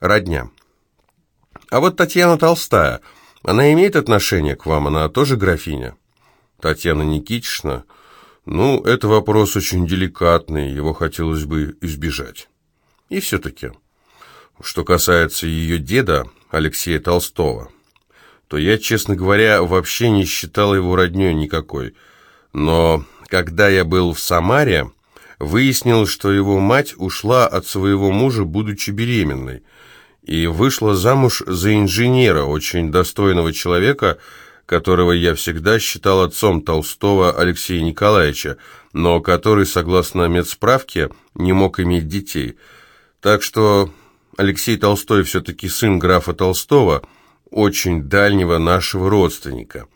Родня. А вот Татьяна Толстая, она имеет отношение к вам? Она тоже графиня? Татьяна Никитична? Ну, это вопрос очень деликатный, его хотелось бы избежать. И все-таки, что касается ее деда, Алексея Толстого, то я, честно говоря, вообще не считал его родней никакой. Но когда я был в Самаре, выяснил, что его мать ушла от своего мужа, будучи беременной, и вышла замуж за инженера, очень достойного человека, которого я всегда считал отцом Толстого Алексея Николаевича, но который, согласно медсправке, не мог иметь детей. Так что Алексей Толстой все-таки сын графа Толстого, очень дальнего нашего родственника.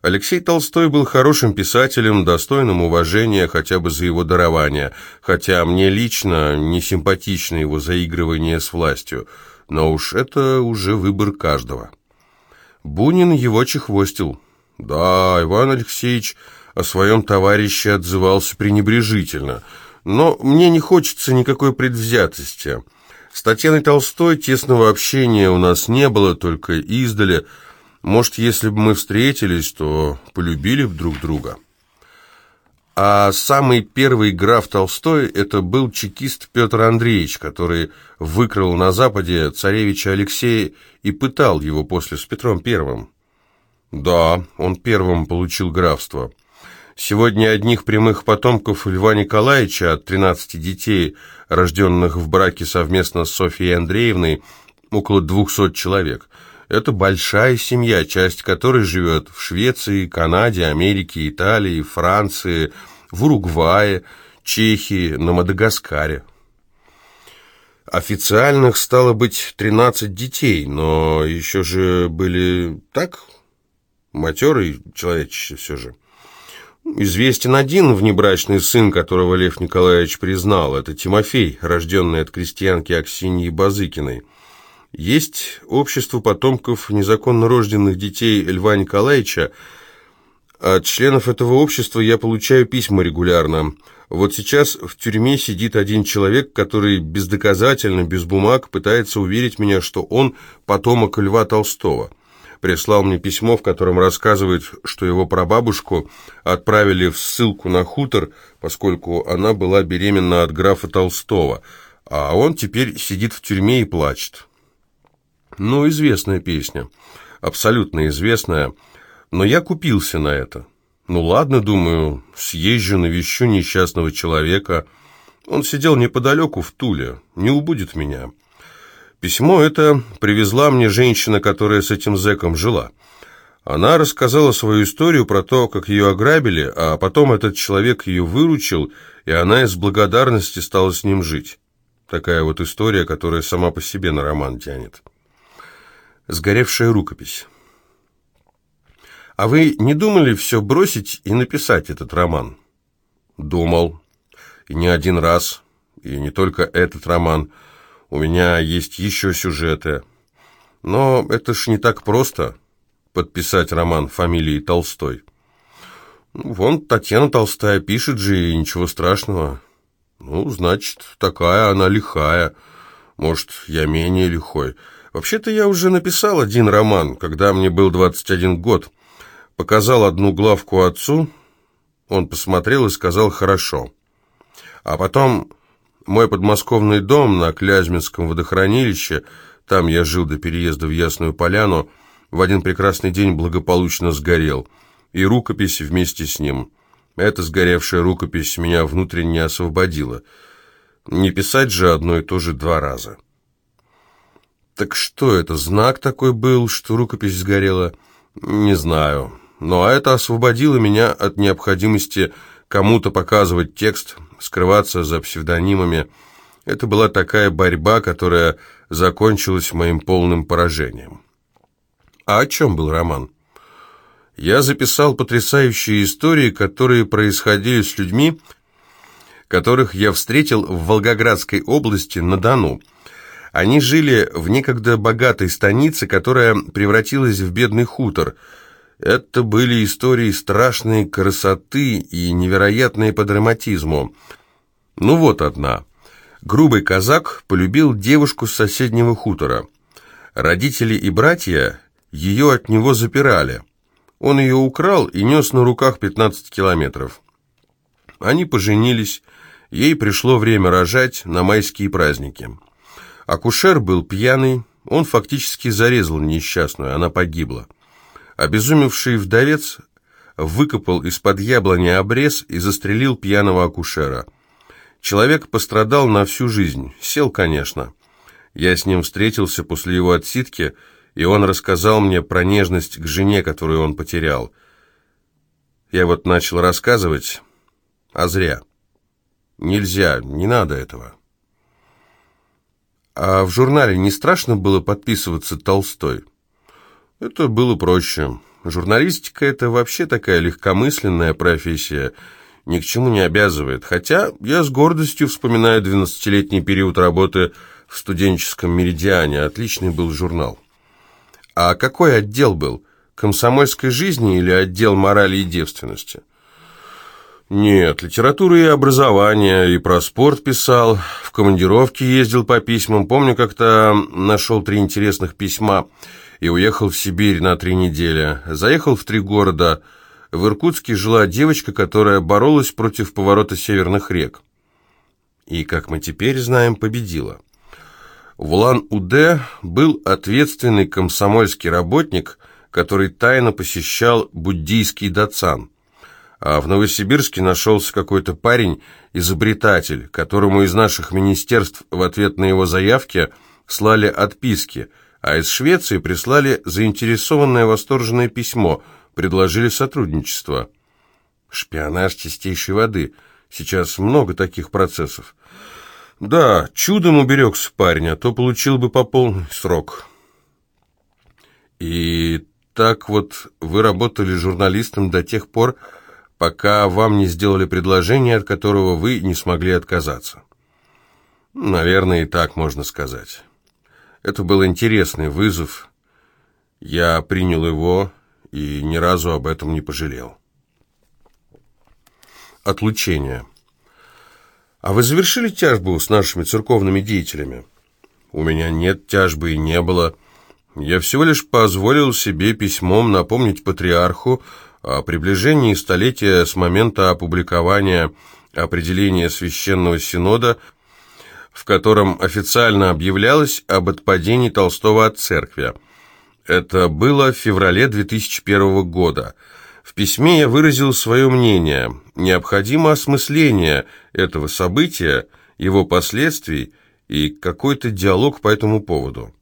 Алексей Толстой был хорошим писателем, достойным уважения хотя бы за его дарование, хотя мне лично не симпатично его заигрывание с властью, но уж это уже выбор каждого. Бунин его чехвостил. Да, Иван Алексеевич о своем товарище отзывался пренебрежительно, но мне не хочется никакой предвзятости. С Татьяной Толстой тесного общения у нас не было, только издали – может, если бы мы встретились, то полюбили бы друг друга. А самый первый граф Толстой – это был чекист Петр Андреевич, который выкрал на Западе царевича Алексея и пытал его после с Петром Первым. Да, он первым получил графство. Сегодня одних прямых потомков Льва Николаевича от 13 детей, рожденных в браке совместно с Софьей Андреевной, около 200 человек – это большая семья, часть которой живет в Швеции, Канаде, Америке, Италии, Франции, в Уругвае, Чехии, на Мадагаскаре. Официальных стало быть 13 детей, но еще же были так, матерый человечище все же. Известен один внебрачный сын, которого Лев Николаевич признал, это Тимофей, рожденный от крестьянки Аксиньи Базыкиной. Есть общество потомков незаконно рожденных детей Льва Николаевича. От членов этого общества я получаю письма регулярно. Вот сейчас в тюрьме сидит один человек, который бездоказательно, без бумаг пытается уверить меня, что он потомок Льва Толстого. Прислал мне письмо, в котором рассказывает, что его прабабушку отправили в ссылку на хутор, поскольку она была беременна от графа Толстого, а он теперь сидит в тюрьме и плачет. Ну, известная песня. Абсолютно известная. Но я купился на это. Ну ладно, думаю, съезжу, навещу несчастного человека. Он сидел неподалеку в Туле, не убудет меня. Письмо это привезла мне женщина, которая с этим зэком жила. Она рассказала свою историю про то, как ее ограбили, а потом этот человек ее выручил, и она из благодарности стала с ним жить. Такая вот история, которая сама по себе на роман тянет. Сгоревшая рукопись. А вы не думали все бросить и написать этот роман? Думал. И не один раз. И не только этот роман. У меня есть еще сюжеты. Но это ж не так просто подписать роман фамилии Толстой. Вон Татьяна Толстая пишет же, и ничего страшного. Ну, значит, такая она лихая. Может, я менее лихой. Вообще-то я уже написал один роман, когда мне был 21 год. Показал одну главку отцу, он посмотрел и сказал «хорошо». А потом мой подмосковный дом на Клязьминском водохранилище, там я жил до переезда в Ясную Поляну, в один прекрасный день благополучно сгорел, и рукопись вместе с ним. Эта сгоревшая рукопись меня внутренне освободила. Не писать же одно и то же два раза. Так что это, знак такой был, что рукопись сгорела? Не знаю. Но это освободило меня от необходимости кому-то показывать текст, скрываться за псевдонимами. Это была такая борьба, которая закончилась моим полным поражением. А о чем был роман? Я записал потрясающие истории, которые происходили с людьми, которых я встретил в Волгоградской области на Дону – они жили в некогда богатой станице, которая превратилась в бедный хутор. Это были истории страшной красоты и невероятные по драматизму. Ну вот одна. Грубый казак полюбил девушку с соседнего хутора. Родители и братья ее от него запирали. Он ее украл и нес на руках 15 километров. Они поженились, ей пришло время рожать на майские праздники. Акушер был пьяный, он фактически зарезал несчастную, она погибла. Обезумевший вдовец выкопал из-под яблони обрез и застрелил пьяного акушера. Человек пострадал на всю жизнь, сел, конечно. Я с ним встретился после его отсидки, и он рассказал мне про нежность к жене, которую он потерял. Я вот начал рассказывать, а зря. Нельзя, не надо этого. А в журнале не страшно было подписываться Толстой? Это было проще. Журналистика – это вообще такая легкомысленная профессия, ни к чему не обязывает. Хотя я с гордостью вспоминаю 12-летний период работы в студенческом «Меридиане». Отличный был журнал. А какой отдел был? Комсомольской жизни или отдел морали и девственности? Нет, литература и образование, и про спорт писал, в командировке ездил по письмам. Помню, как-то нашел три интересных письма и уехал в Сибирь на три недели. Заехал в три города. В Иркутске жила девочка, которая боролась против поворота северных рек. И, как мы теперь знаем, победила. В Улан-Удэ был ответственный комсомольский работник, который тайно посещал буддийский дацан – а в Новосибирске нашелся какой-то парень, изобретатель, которому из наших министерств в ответ на его заявки слали отписки, а из Швеции прислали заинтересованное восторженное письмо, предложили сотрудничество. Шпионаж чистейшей воды. Сейчас много таких процессов. Да, чудом уберегся парень, а то получил бы по полный срок. И так вот вы работали журналистом до тех пор, пока вам не сделали предложение, от которого вы не смогли отказаться. Наверное, и так можно сказать. Это был интересный вызов. Я принял его и ни разу об этом не пожалел. Отлучение. А вы завершили тяжбу с нашими церковными деятелями? У меня нет тяжбы и не было. Я всего лишь позволил себе письмом напомнить патриарху о приближении столетия с момента опубликования определения Священного Синода, в котором официально объявлялось об отпадении Толстого от церкви. Это было в феврале 2001 года. В письме я выразил свое мнение. Необходимо осмысление этого события, его последствий и какой-то диалог по этому поводу.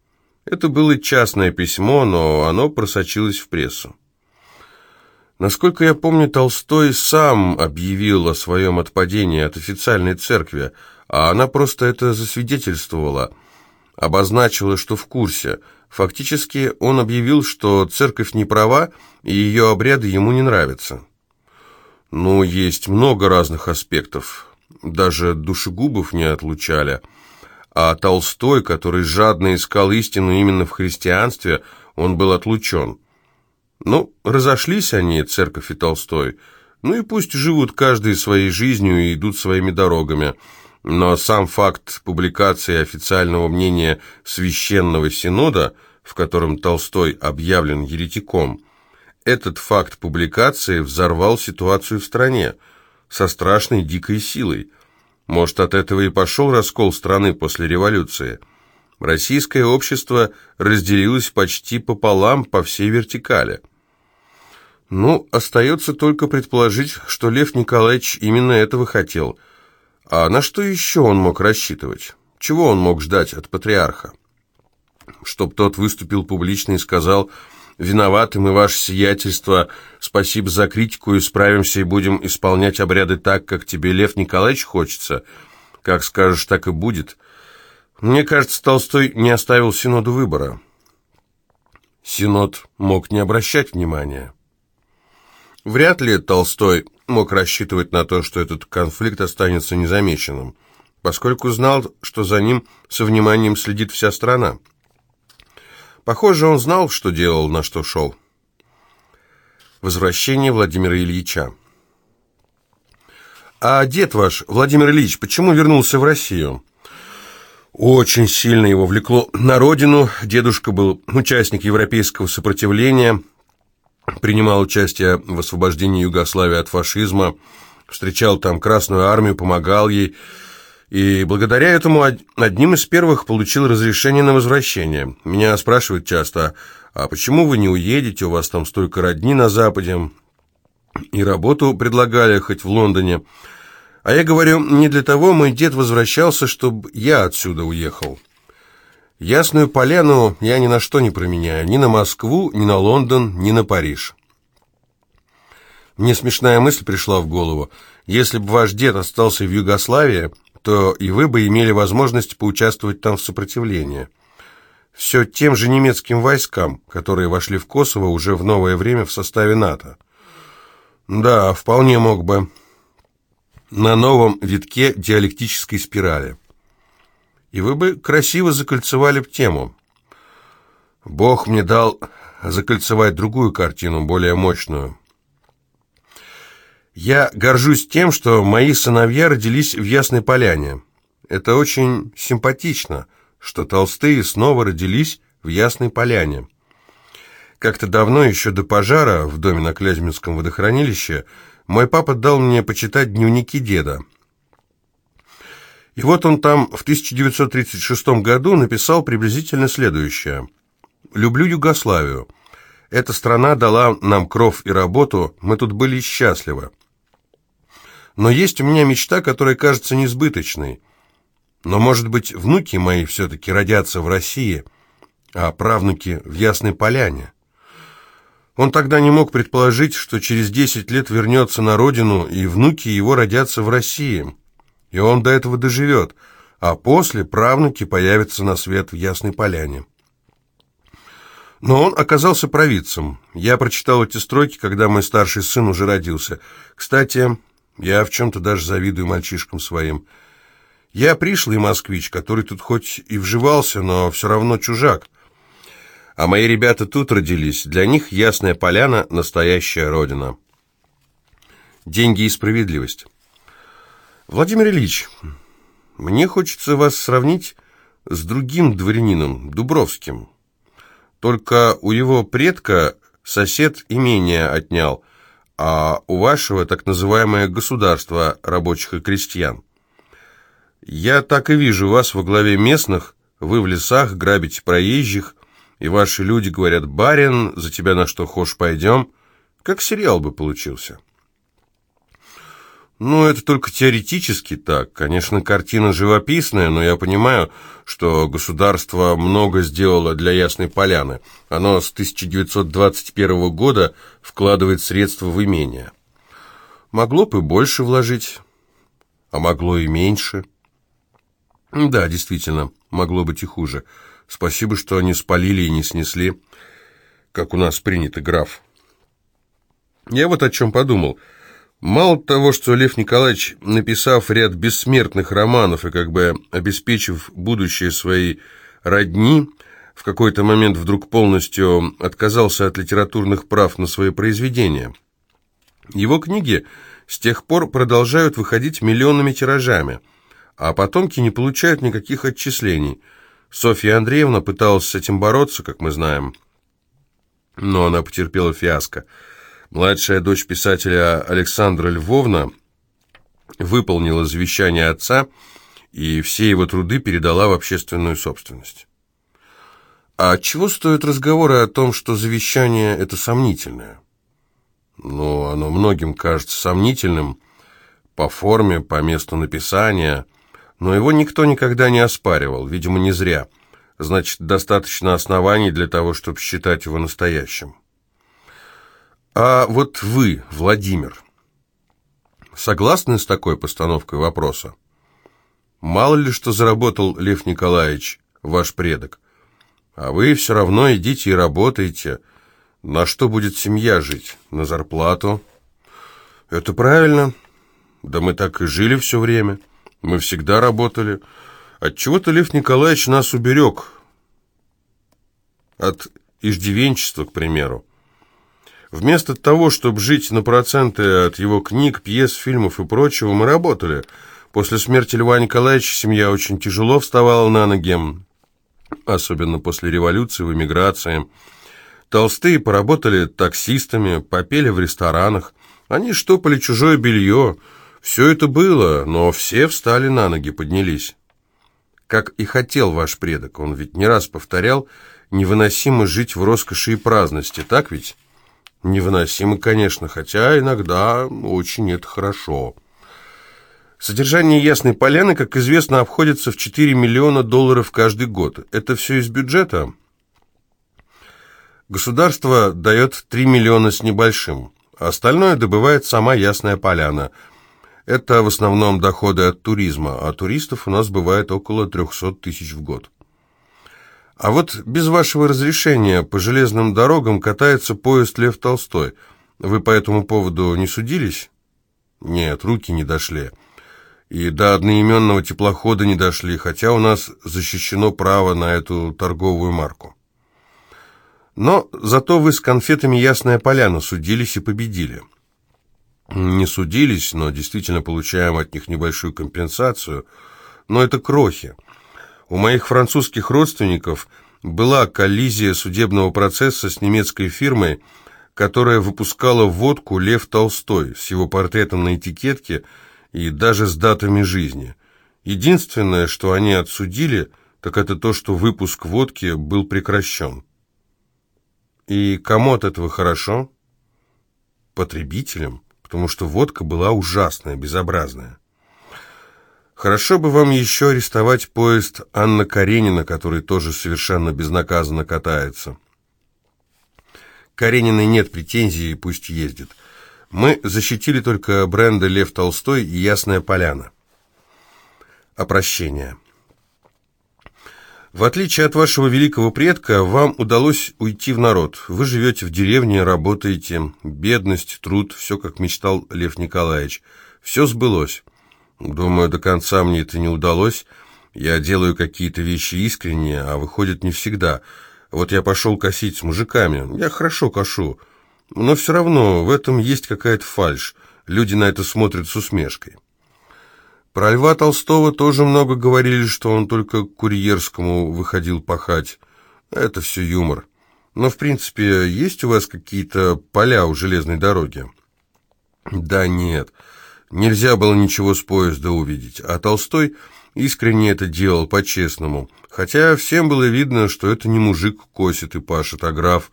Это было частное письмо, но оно просочилось в прессу. Насколько я помню, Толстой сам объявил о своем отпадении от официальной церкви, а она просто это засвидетельствовала, обозначила, что в курсе. Фактически он объявил, что церковь не права, и ее обряды ему не нравятся. Ну, есть много разных аспектов. Даже душегубов не отлучали. А Толстой, который жадно искал истину именно в христианстве, он был отлучен. Ну, разошлись они, церковь и Толстой. Ну и пусть живут каждый своей жизнью и идут своими дорогами. Но сам факт публикации официального мнения Священного Синода, в котором Толстой объявлен еретиком, этот факт публикации взорвал ситуацию в стране со страшной дикой силой. Может, от этого и пошел раскол страны после революции. Российское общество разделилось почти пополам по всей вертикали. Ну, остается только предположить, что Лев Николаевич именно этого хотел. А на что еще он мог рассчитывать? Чего он мог ждать от патриарха? Чтоб тот выступил публично и сказал «Виноваты мы, ваше сиятельство, спасибо за критику, исправимся и будем исполнять обряды так, как тебе, Лев Николаевич, хочется. Как скажешь, так и будет». Мне кажется, Толстой не оставил Синоду выбора. Синод мог не обращать внимания. Вряд ли Толстой мог рассчитывать на то, что этот конфликт останется незамеченным, поскольку знал, что за ним со вниманием следит вся страна. Похоже, он знал, что делал, на что шел. Возвращение Владимира Ильича. «А дед ваш, Владимир Ильич, почему вернулся в Россию?» Очень сильно его влекло на родину. Дедушка был участник европейского сопротивления, принимал участие в освобождении Югославии от фашизма, встречал там Красную армию, помогал ей, и благодаря этому одним из первых получил разрешение на возвращение. Меня спрашивают часто, а почему вы не уедете, у вас там столько родни на Западе, и работу предлагали хоть в Лондоне, а я говорю, не для того мой дед возвращался, чтобы я отсюда уехал. Ясную поляну я ни на что не променяю, ни на Москву, ни на Лондон, ни на Париж. Мне смешная мысль пришла в голову. Если бы ваш дед остался в Югославии, то и вы бы имели возможность поучаствовать там в сопротивлении. Все тем же немецким войскам, которые вошли в Косово уже в новое время в составе НАТО. Да, вполне мог бы на новом витке диалектической спирали. И вы бы красиво закольцевали б тему. Бог мне дал закольцевать другую картину, более мощную. Я горжусь тем, что мои сыновья родились в Ясной Поляне. Это очень симпатично, что Толстые снова родились в Ясной Поляне. Как-то давно, еще до пожара в доме на Клязьминском водохранилище, мой папа дал мне почитать дневники деда. И вот он там в 1936 году написал приблизительно следующее. «Люблю Югославию. Эта страна дала нам кров и работу, мы тут были счастливы. Но есть у меня мечта, которая кажется несбыточной. Но, может быть, внуки мои все-таки родятся в России, а правнуки в Ясной Поляне. Он тогда не мог предположить, что через 10 лет вернется на родину, и внуки его родятся в России. И он до этого доживет, а после правнуки появятся на свет в Ясной Поляне. Но он оказался провидцем. Я прочитал эти строки, когда мой старший сын уже родился. Кстати, я в чем-то даже завидую мальчишкам своим. Я пришлый москвич, который тут хоть и вживался, но все равно чужак. А мои ребята тут родились, для них Ясная Поляна – настоящая родина. Деньги и справедливость. Владимир Ильич, мне хочется вас сравнить с другим дворянином, Дубровским. Только у его предка сосед имение отнял, а у вашего так называемое государство рабочих и крестьян. Я так и вижу вас во главе местных, вы в лесах грабите проезжих, и ваши люди говорят «Барин, за тебя на что хошь пойдем», как сериал бы получился. Ну, это только теоретически так. Конечно, картина живописная, но я понимаю, что государство много сделало для Ясной Поляны. Оно с 1921 года вкладывает средства в имение. Могло бы больше вложить, а могло и меньше. Да, действительно, могло быть и хуже. Спасибо, что они спалили и не снесли, как у нас принято, граф. Я вот о чем подумал. Мало того, что Лев Николаевич, написав ряд бессмертных романов и как бы обеспечив будущее своей родни, в какой-то момент вдруг полностью отказался от литературных прав на свои произведения. Его книги с тех пор продолжают выходить миллионными тиражами, а потомки не получают никаких отчислений – Софья Андреевна пыталась с этим бороться, как мы знаем, но она потерпела фиаско. Младшая дочь писателя Александра Львовна выполнила завещание отца и все его труды передала в общественную собственность. А чего стоят разговоры о том, что завещание – это сомнительное? Ну, оно многим кажется сомнительным по форме, по месту написания – но его никто никогда не оспаривал, видимо, не зря. Значит, достаточно оснований для того, чтобы считать его настоящим. А вот вы, Владимир, согласны с такой постановкой вопроса? Мало ли что заработал Лев Николаевич, ваш предок, а вы все равно идите и работаете. На что будет семья жить? На зарплату? Это правильно. Да мы так и жили все время. Мы всегда работали. Отчего-то Лев Николаевич нас уберег. От иждивенчества, к примеру. Вместо того, чтобы жить на проценты от его книг, пьес, фильмов и прочего, мы работали. После смерти Льва Николаевича семья очень тяжело вставала на ноги, особенно после революции в эмиграции. Толстые поработали таксистами, попели в ресторанах. Они штопали чужое белье. Все это было, но все встали на ноги, поднялись. Как и хотел ваш предок, он ведь не раз повторял, невыносимо жить в роскоши и праздности, так ведь? Невыносимо, конечно, хотя иногда очень это хорошо. Содержание Ясной Поляны, как известно, обходится в 4 миллиона долларов каждый год. Это все из бюджета? Государство дает 3 миллиона с небольшим. Остальное добывает сама Ясная Поляна. Это в основном доходы от туризма, а туристов у нас бывает около 300 тысяч в год. А вот без вашего разрешения по железным дорогам катается поезд Лев Толстой. Вы по этому поводу не судились? Нет, руки не дошли. И до одноименного теплохода не дошли, хотя у нас защищено право на эту торговую марку. Но зато вы с конфетами «Ясная поляна» судились и победили. Не судились, но действительно получаем от них небольшую компенсацию. Но это крохи. У моих французских родственников была коллизия судебного процесса с немецкой фирмой, которая выпускала водку «Лев Толстой» с его портретом на этикетке и даже с датами жизни. Единственное, что они отсудили, так это то, что выпуск водки был прекращен. И кому от этого хорошо? Потребителям, потому что водка была ужасная, безобразная. Хорошо бы вам еще арестовать поезд Анна Каренина, который тоже совершенно безнаказанно катается. Карениной нет претензий, пусть ездит. Мы защитили только бренды «Лев Толстой» и «Ясная поляна». Опрощение. В отличие от вашего великого предка, вам удалось уйти в народ. Вы живете в деревне, работаете. Бедность, труд, все, как мечтал Лев Николаевич. Все сбылось. Думаю, до конца мне это не удалось. Я делаю какие-то вещи искренне, а выходит не всегда. Вот я пошел косить с мужиками. Я хорошо кошу. Но все равно в этом есть какая-то фальшь. Люди на это смотрят с усмешкой. Про Льва Толстого тоже много говорили, что он только к курьерскому выходил пахать. Это все юмор. Но, в принципе, есть у вас какие-то поля у железной дороги? Да нет, нельзя было ничего с поезда увидеть. А Толстой искренне это делал, по-честному. Хотя всем было видно, что это не мужик косит и пашет, а граф.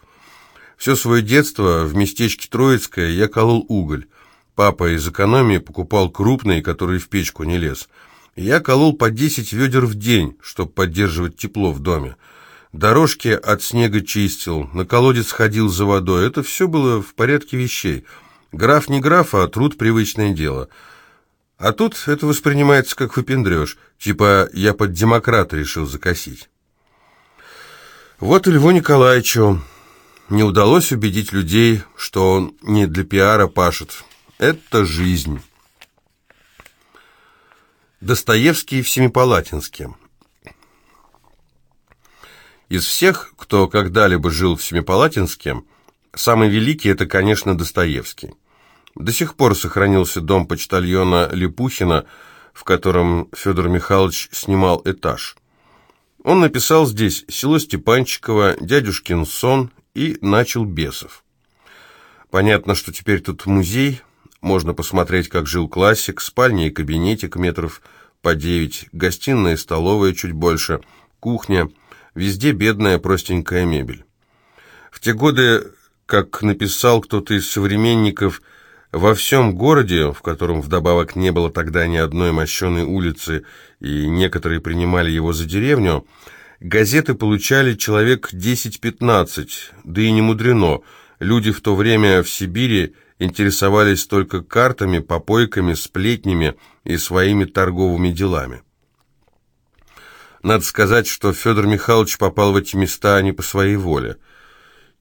Все свое детство в местечке Троицкое я колол уголь. Папа из экономии покупал крупный, который в печку не лез. Я колол по 10 ведер в день, чтобы поддерживать тепло в доме. Дорожки от снега чистил, на колодец ходил за водой. Это все было в порядке вещей. Граф не граф, а труд привычное дело. А тут это воспринимается как выпендрешь. Типа я под демократа решил закосить. Вот и Льву Николаевичу не удалось убедить людей, что он не для пиара пашет, это жизнь. Достоевский в Семипалатинске. Из всех, кто когда-либо жил в Семипалатинске, самый великий – это, конечно, Достоевский. До сих пор сохранился дом почтальона Липухина, в котором Федор Михайлович снимал этаж. Он написал здесь «Село Степанчиково», «Дядюшкин сон» и «Начал бесов». Понятно, что теперь тут музей – можно посмотреть, как жил классик, спальня и кабинетик метров по девять, гостиная и столовая чуть больше, кухня, везде бедная простенькая мебель. В те годы, как написал кто-то из современников, во всем городе, в котором вдобавок не было тогда ни одной мощеной улицы, и некоторые принимали его за деревню, газеты получали человек 10-15, да и не мудрено. Люди в то время в Сибири интересовались только картами, попойками, сплетнями и своими торговыми делами. Надо сказать, что Федор Михайлович попал в эти места не по своей воле.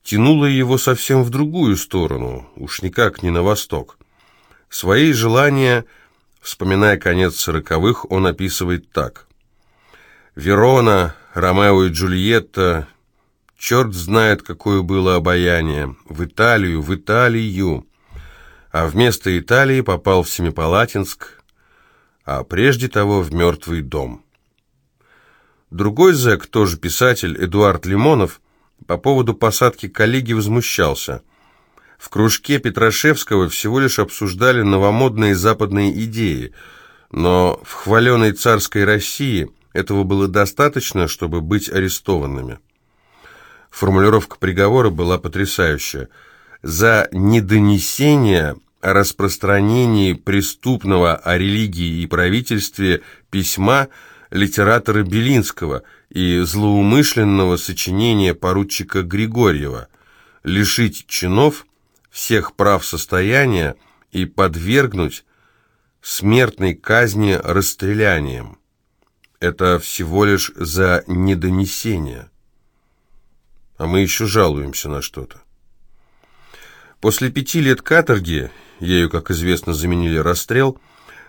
Тянуло его совсем в другую сторону, уж никак не на восток. Свои желания, вспоминая конец сороковых, он описывает так. «Верона, Ромео и Джульетта, черт знает, какое было обаяние, в Италию, в Италию» а вместо Италии попал в Семипалатинск. а прежде того в мертвый дом. Другой зэк, тоже писатель, Эдуард Лимонов, по поводу посадки коллеги возмущался. В кружке Петрашевского всего лишь обсуждали новомодные западные идеи, но в хваленой царской России этого было достаточно, чтобы быть арестованными. Формулировка приговора была потрясающая. За недонесение о распространении преступного о религии и правительстве письма литератора Белинского и злоумышленного сочинения поручика Григорьева лишить чинов всех прав состояния и подвергнуть смертной казни расстрелянием. Это всего лишь за недонесение а мы еще жалуемся на что-то. После пяти лет каторги, ею, как известно, заменили расстрел,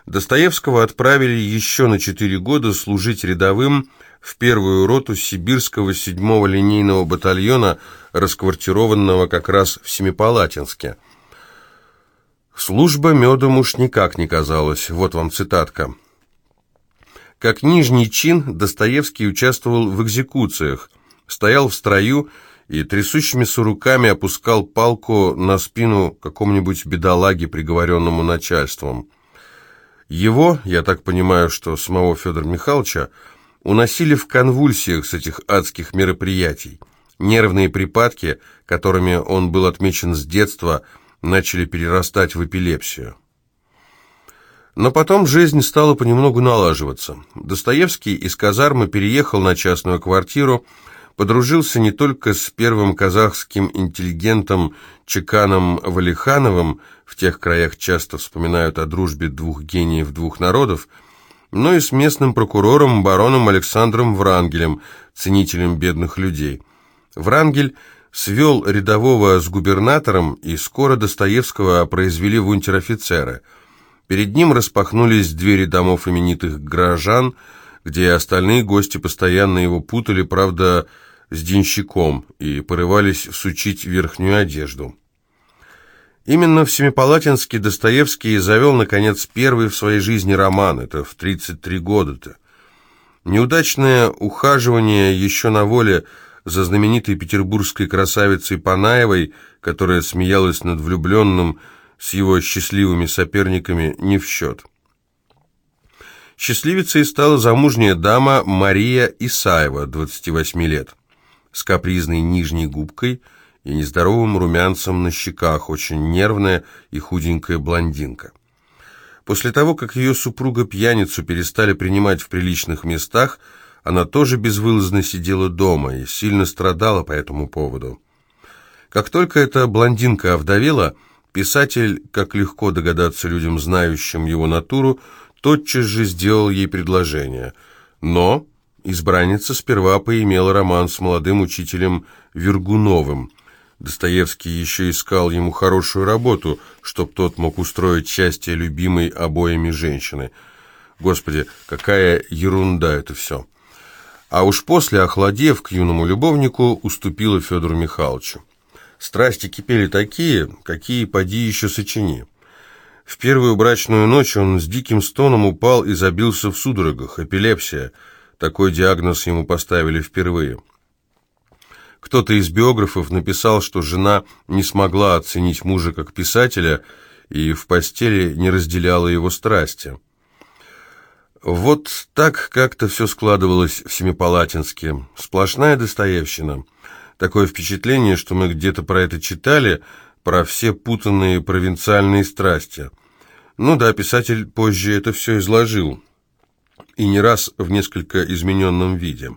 Достоевского отправили еще на четыре года служить рядовым в первую роту сибирского седьмого линейного батальона, расквартированного как раз в Семипалатинске. Служба медом уж никак не казалась, вот вам цитатка. Как нижний чин Достоевский участвовал в экзекуциях – стоял в строю и трясущимися руками опускал палку на спину какому-нибудь бедолаге, приговоренному начальством. Его, я так понимаю, что самого Федора Михайловича, уносили в конвульсиях с этих адских мероприятий. Нервные припадки, которыми он был отмечен с детства, начали перерастать в эпилепсию. Но потом жизнь стала понемногу налаживаться. Достоевский из казармы переехал на частную квартиру, подружился не только с первым казахским интеллигентом Чеканом Валихановым, в тех краях часто вспоминают о дружбе двух гениев двух народов, но и с местным прокурором бароном Александром Врангелем, ценителем бедных людей. Врангель свел рядового с губернатором, и скоро Достоевского произвели в унтер-офицеры. Перед ним распахнулись двери домов именитых горожан – где остальные гости постоянно его путали, правда, с денщиком, и порывались всучить верхнюю одежду. Именно в Семипалатинске Достоевский завел, наконец, первый в своей жизни роман, это в 33 года-то. Неудачное ухаживание еще на воле за знаменитой петербургской красавицей Панаевой, которая смеялась над влюбленным с его счастливыми соперниками, не в счет. Счастливицей стала замужняя дама Мария Исаева, 28 лет, с капризной нижней губкой и нездоровым румянцем на щеках, очень нервная и худенькая блондинка. После того, как ее супруга-пьяницу перестали принимать в приличных местах, она тоже безвылазно сидела дома и сильно страдала по этому поводу. Как только эта блондинка овдовела, писатель, как легко догадаться людям, знающим его натуру, тотчас же сделал ей предложение. Но избранница сперва поимела роман с молодым учителем Вергуновым. Достоевский еще искал ему хорошую работу, чтоб тот мог устроить счастье любимой обоими женщины. Господи, какая ерунда это все. А уж после, охладев к юному любовнику, уступила Федору Михайловичу. Страсти кипели такие, какие поди еще сочини. В первую брачную ночь он с диким стоном упал и забился в судорогах. Эпилепсия. Такой диагноз ему поставили впервые. Кто-то из биографов написал, что жена не смогла оценить мужа как писателя и в постели не разделяла его страсти. Вот так как-то все складывалось в Семипалатинске. Сплошная достоевщина. Такое впечатление, что мы где-то про это читали, про все путанные провинциальные страсти. Ну да, писатель позже это все изложил, и не раз в несколько измененном виде.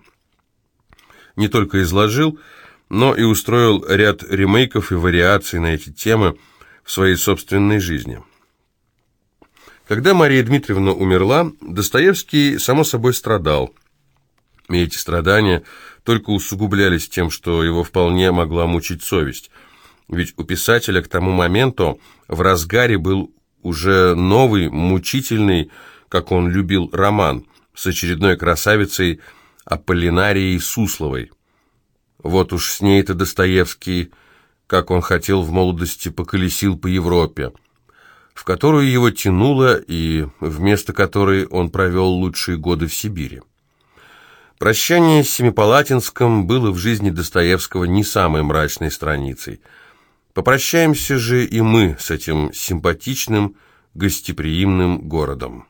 Не только изложил, но и устроил ряд ремейков и вариаций на эти темы в своей собственной жизни. Когда Мария Дмитриевна умерла, Достоевский, само собой, страдал. И эти страдания только усугублялись тем, что его вполне могла мучить совесть – ведь у писателя к тому моменту в разгаре был уже новый, мучительный, как он любил, роман с очередной красавицей Аполлинарией Сусловой. Вот уж с ней-то Достоевский, как он хотел в молодости, поколесил по Европе. в которую его тянуло и вместо которой он провел лучшие годы в Сибири. Прощание с Семипалатинском было в жизни Достоевского не самой мрачной страницей. Попрощаемся же и мы с этим симпатичным, гостеприимным городом.